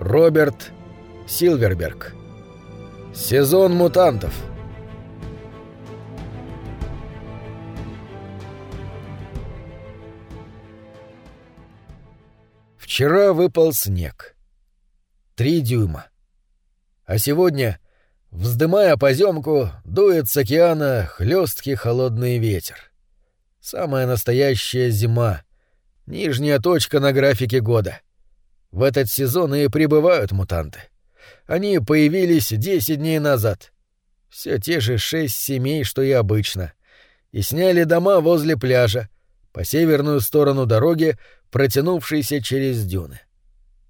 Роберт Силверберг. Сезон мутантов. Вчера выпал снег. Три дюйма. А сегодня, вздымая поземку, дует с океана хлесткий холодный ветер. Самая настоящая зима. Нижняя точка на графике года. В этот сезон и прибывают мутанты. Они появились десять дней назад. Все те же шесть семей, что и обычно. И сняли дома возле пляжа, по северную сторону дороги, протянувшейся через дюны.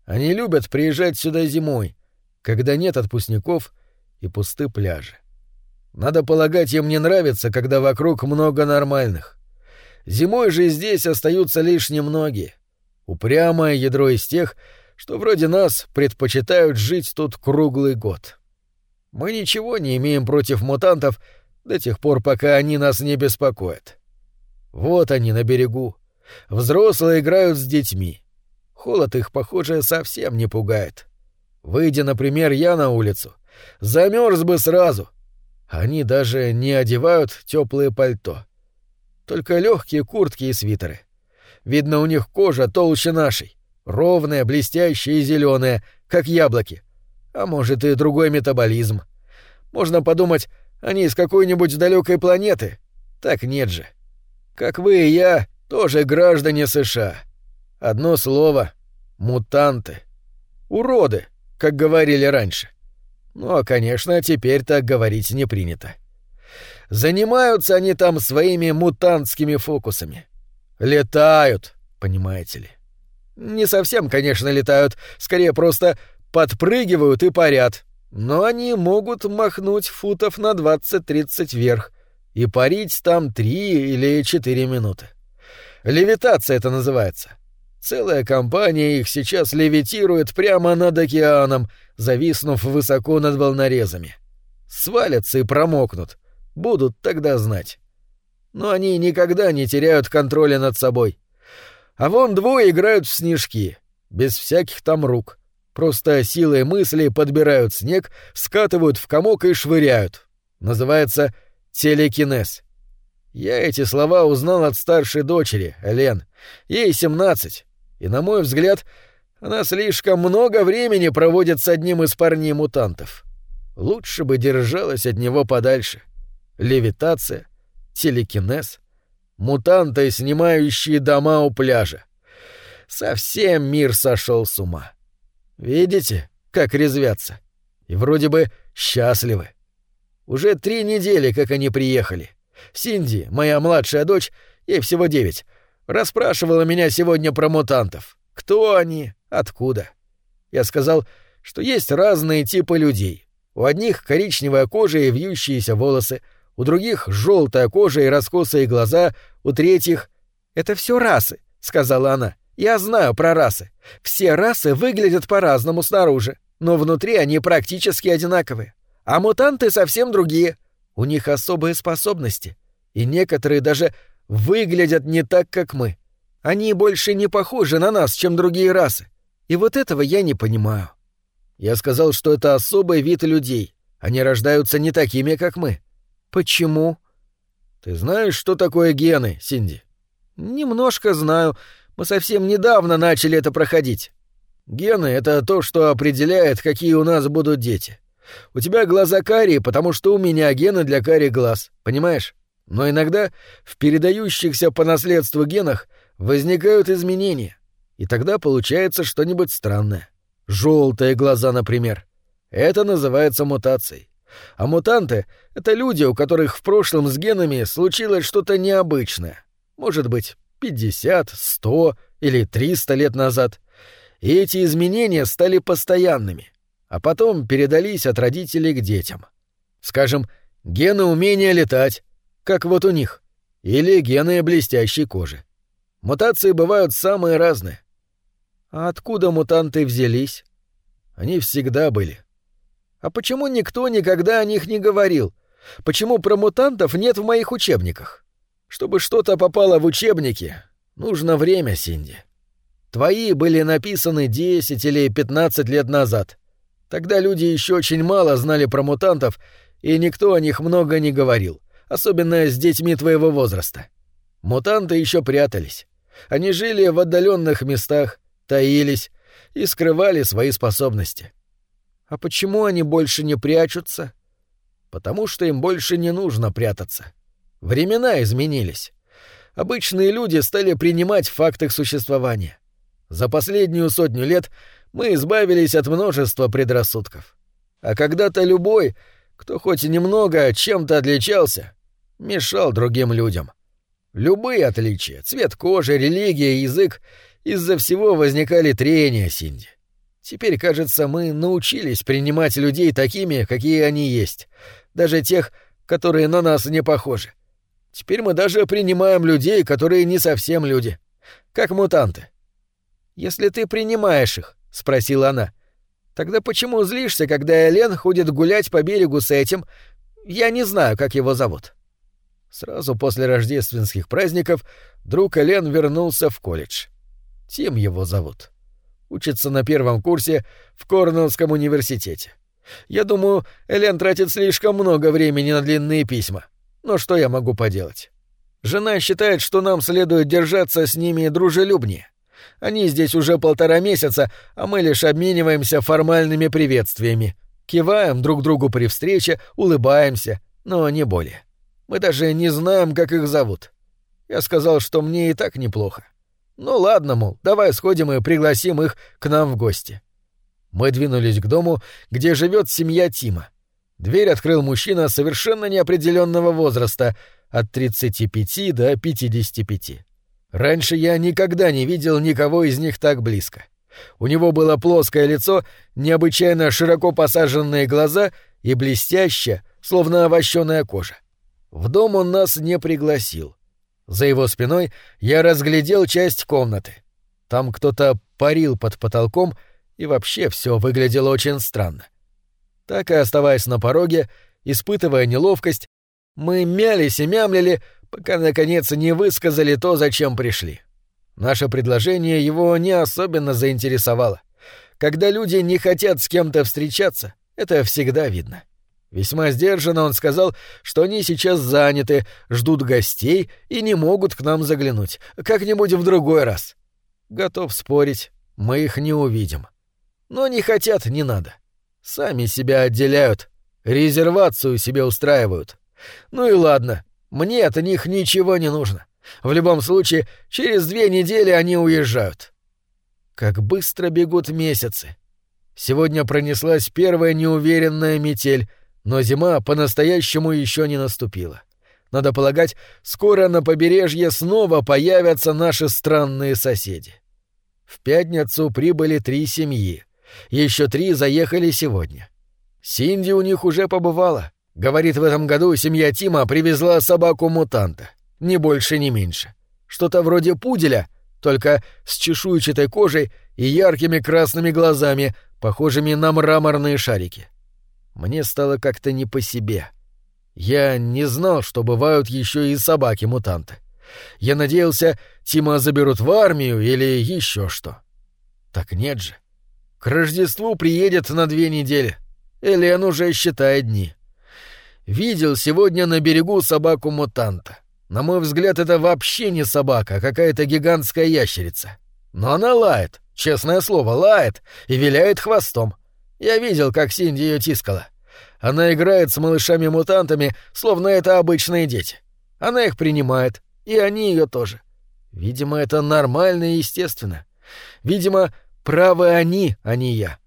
Они любят приезжать сюда зимой, когда нет отпускников и пусты пляжи. Надо полагать, им не нравится, когда вокруг много нормальных. Зимой же здесь остаются лишь немногие. Упрямое ядро из тех, что вроде нас предпочитают жить тут круглый год. Мы ничего не имеем против мутантов до тех пор, пока они нас не беспокоят. Вот они на берегу, Взрослые играют с детьми. Холод их, похоже, совсем не пугает. Выйдя, например, я на улицу, замерз бы сразу. Они даже не одевают теплые пальто. Только легкие куртки и свитеры. Видно, у них кожа толще нашей, ровная, блестящая и зеленая, как яблоки. А может, и другой метаболизм. Можно подумать, они из какой-нибудь далекой планеты. Так нет же. Как вы и я, тоже граждане США. Одно слово — мутанты. Уроды, как говорили раньше. Ну, а, конечно, теперь так говорить не принято. Занимаются они там своими мутантскими фокусами. Летают, понимаете ли. Не совсем, конечно, летают, скорее просто подпрыгивают и парят. Но они могут махнуть футов на 20-30 вверх и парить там 3 или 4 минуты. Левитация это называется. Целая компания их сейчас левитирует прямо над океаном, зависнув высоко над волнорезами. Свалятся и промокнут. Будут тогда знать. Но они никогда не теряют контроля над собой. А вон двое играют в снежки, без всяких там рук. Просто силой мысли подбирают снег, скатывают в комок и швыряют. Называется телекинез. Я эти слова узнал от старшей дочери, Лен. Ей семнадцать, и, на мой взгляд, она слишком много времени проводит с одним из парней-мутантов. Лучше бы держалась от него подальше. Левитация, телекинез, мутанты, снимающие дома у пляжа. Совсем мир сошел с ума. Видите, как резвятся? И вроде бы счастливы. Уже три недели, как они приехали. — Синди, моя младшая дочь, ей всего девять, расспрашивала меня сегодня про мутантов. Кто они? Откуда? Я сказал, что есть разные типы людей. У одних коричневая кожа и вьющиеся волосы, у других желтая кожа и раскосые глаза, у третьих... «Это все расы», — сказала она. «Я знаю про расы. Все расы выглядят по-разному снаружи, но внутри они практически одинаковые. А мутанты совсем другие. У них особые способности, и некоторые даже выглядят не так, как мы. Они больше не похожи на нас, чем другие расы. И вот этого я не понимаю. Я сказал, что это особый вид людей. Они рождаются не такими, как мы. Почему? Ты знаешь, что такое гены, Синди? Немножко знаю. Мы совсем недавно начали это проходить. Гены — это то, что определяет, какие у нас будут дети. У тебя глаза карие, потому что у меня гены для карих глаз, понимаешь? Но иногда в передающихся по наследству генах возникают изменения, и тогда получается что-нибудь странное. Желтые глаза, например. Это называется мутацией. А мутанты — это люди, у которых в прошлом с генами случилось что-то необычное. Может быть, 50, 100 или 300 лет назад. И эти изменения стали постоянными — а потом передались от родителей к детям. Скажем, гены умения летать, как вот у них, или гены блестящей кожи. Мутации бывают самые разные. А откуда мутанты взялись? Они всегда были. А почему никто никогда о них не говорил? Почему про мутантов нет в моих учебниках? Чтобы что-то попало в учебники, нужно время, Синди. Твои были написаны 10 или 15 лет назад. Тогда люди еще очень мало знали про мутантов, и никто о них много не говорил, особенно с детьми твоего возраста. Мутанты еще прятались. Они жили в отдаленных местах, таились и скрывали свои способности. А почему они больше не прячутся? Потому что им больше не нужно прятаться. Времена изменились. Обычные люди стали принимать факт их существования. За последнюю сотню лет мы избавились от множества предрассудков. А когда-то любой, кто хоть немного чем-то отличался, мешал другим людям. Любые отличия — цвет кожи, религия, язык — из-за всего возникали трения, Синди. Теперь, кажется, мы научились принимать людей такими, какие они есть, даже тех, которые на нас не похожи. Теперь мы даже принимаем людей, которые не совсем люди, как мутанты. Если ты принимаешь их, спросила она, тогда почему злишься, когда Элен ходит гулять по берегу с этим? Я не знаю, как его зовут. Сразу после рождественских праздников друг Элен вернулся в колледж. Тим его зовут. Учится на первом курсе в Корнеллском университете. Я думаю, Элен тратит слишком много времени на длинные письма. Но что я могу поделать? Жена считает, что нам следует держаться с ними дружелюбнее. Они здесь уже полтора месяца, а мы лишь обмениваемся формальными приветствиями. Киваем друг другу при встрече, улыбаемся, но не более. Мы даже не знаем, как их зовут. Я сказал, что мне и так неплохо. Ну ладно, мол, давай сходим и пригласим их к нам в гости. Мы двинулись к дому, где живет семья Тима. Дверь открыл мужчина совершенно неопределенного возраста, от 35 до 55. Раньше я никогда не видел никого из них так близко. У него было плоское лицо, необычайно широко посаженные глаза и блестящая, словно овощеная кожа. В дом он нас не пригласил. За его спиной я разглядел часть комнаты. Там кто-то парил под потолком, и вообще все выглядело очень странно. Так и оставаясь на пороге, испытывая неловкость, мы мялись и мямлили, пока, наконец, не высказали то, зачем пришли. Наше предложение его не особенно заинтересовало. Когда люди не хотят с кем-то встречаться, это всегда видно. Весьма сдержанно он сказал, что они сейчас заняты, ждут гостей и не могут к нам заглянуть. Как-нибудь в другой раз. Готов спорить, мы их не увидим. Но не хотят, не надо. Сами себя отделяют, резервацию себе устраивают. Ну и ладно, мне от них ничего не нужно. В любом случае, через две недели они уезжают. Как быстро бегут месяцы. Сегодня пронеслась первая неуверенная метель, но зима по-настоящему еще не наступила. Надо полагать, скоро на побережье снова появятся наши странные соседи. В пятницу прибыли три семьи. Еще три заехали сегодня. Синди у них уже побывала. Говорит, в этом году семья Тима привезла собаку-мутанта. Ни больше, ни меньше. Что-то вроде пуделя, только с чешуйчатой кожей и яркими красными глазами, похожими на мраморные шарики. Мне стало как-то не по себе. Я не знал, что бывают еще и собаки-мутанты. Я надеялся, Тима заберут в армию или еще что. Так нет же. К Рождеству приедет на две недели. Элен уже считает дни. Видел сегодня на берегу собаку-мутанта. На мой взгляд, это вообще не собака, а какая-то гигантская ящерица. Но она лает, честное слово, лает и виляет хвостом. Я видел, как Синди ее тискала. Она играет с малышами-мутантами, словно это обычные дети. Она их принимает, и они ее тоже. Видимо, это нормально и естественно. Видимо, правы они, а не я.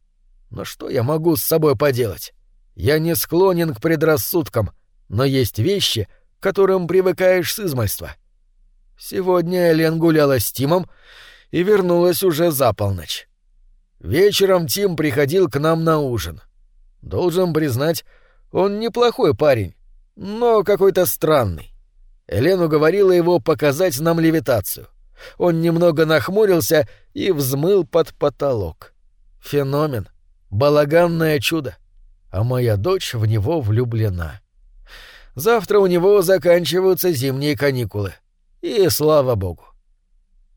Но что я могу с собой поделать? Я не склонен к предрассудкам, но есть вещи, к которым привыкаешь с измальства. Сегодня Элен гуляла с Тимом и вернулась уже за полночь. Вечером Тим приходил к нам на ужин. Должен признать, он неплохой парень, но какой-то странный. Элен уговорила его показать нам левитацию. Он немного нахмурился и взмыл под потолок. Феномен. Балаганное чудо. А моя дочь в него влюблена. Завтра у него заканчиваются зимние каникулы. И слава богу.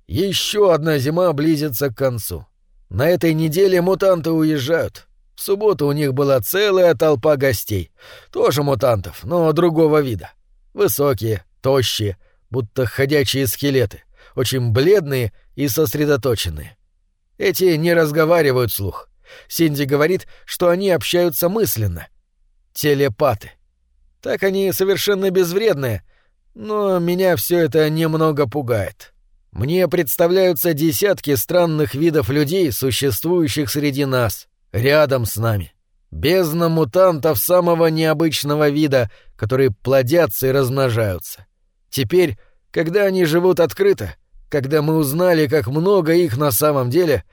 Еще одна зима близится к концу. На этой неделе мутанты уезжают. В субботу у них была целая толпа гостей. Тоже мутантов, но другого вида. Высокие, тощие, будто ходячие скелеты, очень бледные и сосредоточенные. Эти не разговаривают вслух. Синди говорит, что они общаются мысленно. Телепаты. Так они совершенно безвредные, но меня все это немного пугает. Мне представляются десятки странных видов людей, существующих среди нас, рядом с нами. Бездна мутантов самого необычного вида, которые плодятся и размножаются. Теперь, когда они живут открыто, когда мы узнали, как много их на самом деле,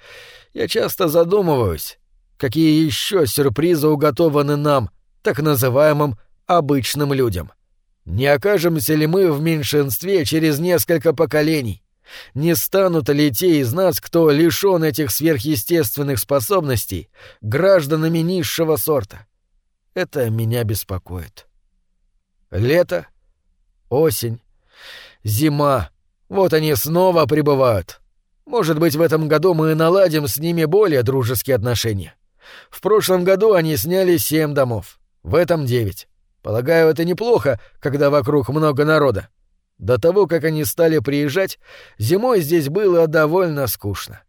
я часто задумываюсь, какие еще сюрпризы уготованы нам, так называемым обычным людям. Не окажемся ли мы в меньшинстве через несколько поколений? Не станут ли те из нас, кто лишён этих сверхъестественных способностей, гражданами низшего сорта? Это меня беспокоит. Лето, осень, зима. Вот они снова прибывают. Может быть, в этом году мы наладим с ними более дружеские отношения. В прошлом году они сняли семь домов, в этом девять. Полагаю, это неплохо, когда вокруг много народа. До того, как они стали приезжать, зимой здесь было довольно скучно.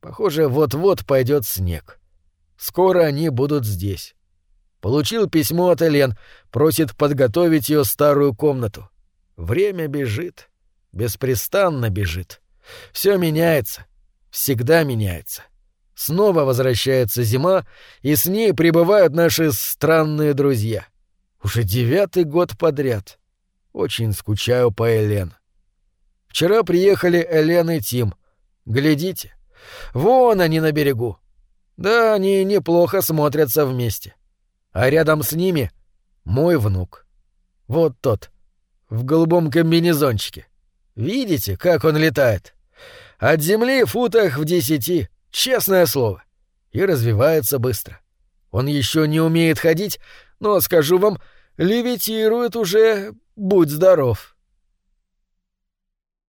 Похоже, вот-вот пойдет снег. Скоро они будут здесь. Получил письмо от Элен, просит подготовить ее старую комнату. Время бежит, беспрестанно бежит. Все меняется, всегда меняется. Снова возвращается зима, и с ней прибывают наши странные друзья. Уже девятый год подряд. Очень скучаю по Элен. Вчера приехали Элен и Тим. Глядите. Вон они на берегу. Да, они неплохо смотрятся вместе. А рядом с ними мой внук. Вот тот, в голубом комбинезончике. Видите, как он летает? От земли футах в десяти, честное слово. И развивается быстро. Он еще не умеет ходить, но, скажу вам, левитирует уже, будь здоров.